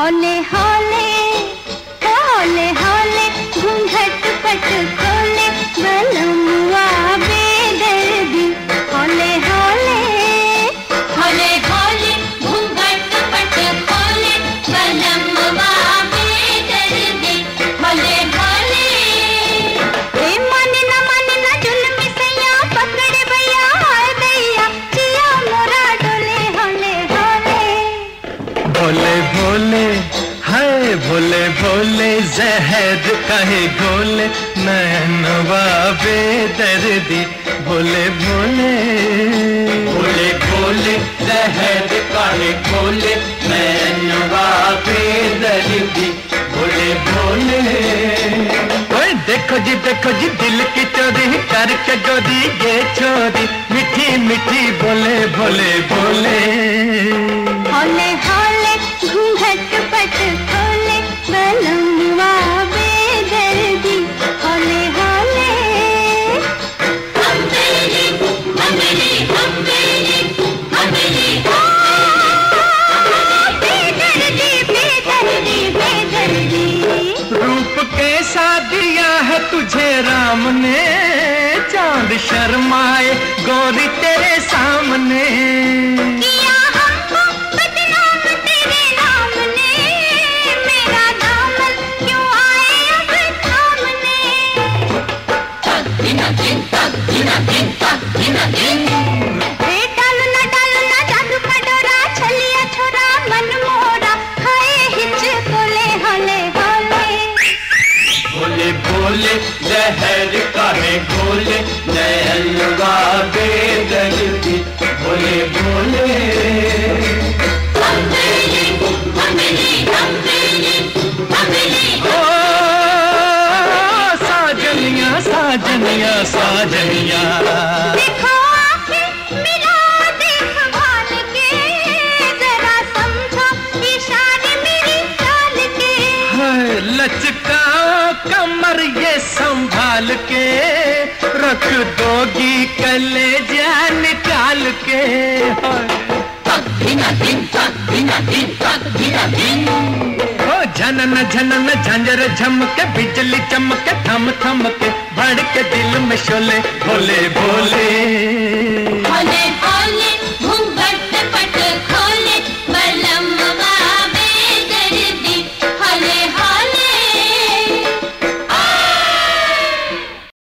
হলে হয় भोले भोले जहर कहे गोले नैनवा बेदर्दी। भोले भोले। भोले भोले जहर कहे गोले नैनवा बेदर्दी। भोले भोले। ओए देखो जी देखो जी दिल की चोरी करके गोदी ये चोरी। मीठी मीठी बोले भोले भोले। कैसा दिया है तुझे राम ने चाँद शर्माए गौरी तेरे भोले जहर कहे भोले भोले हम तेरी हम तेरी ओ साजनिया साजनिया साजनिया। देखो कमर ये संभाल के रख दोगी कलेजा निकाल के। ओ झनन झनन झंझर झमके, बिजली चमके, थम थम के भड़के दिल में शोले, भोले भोले भोले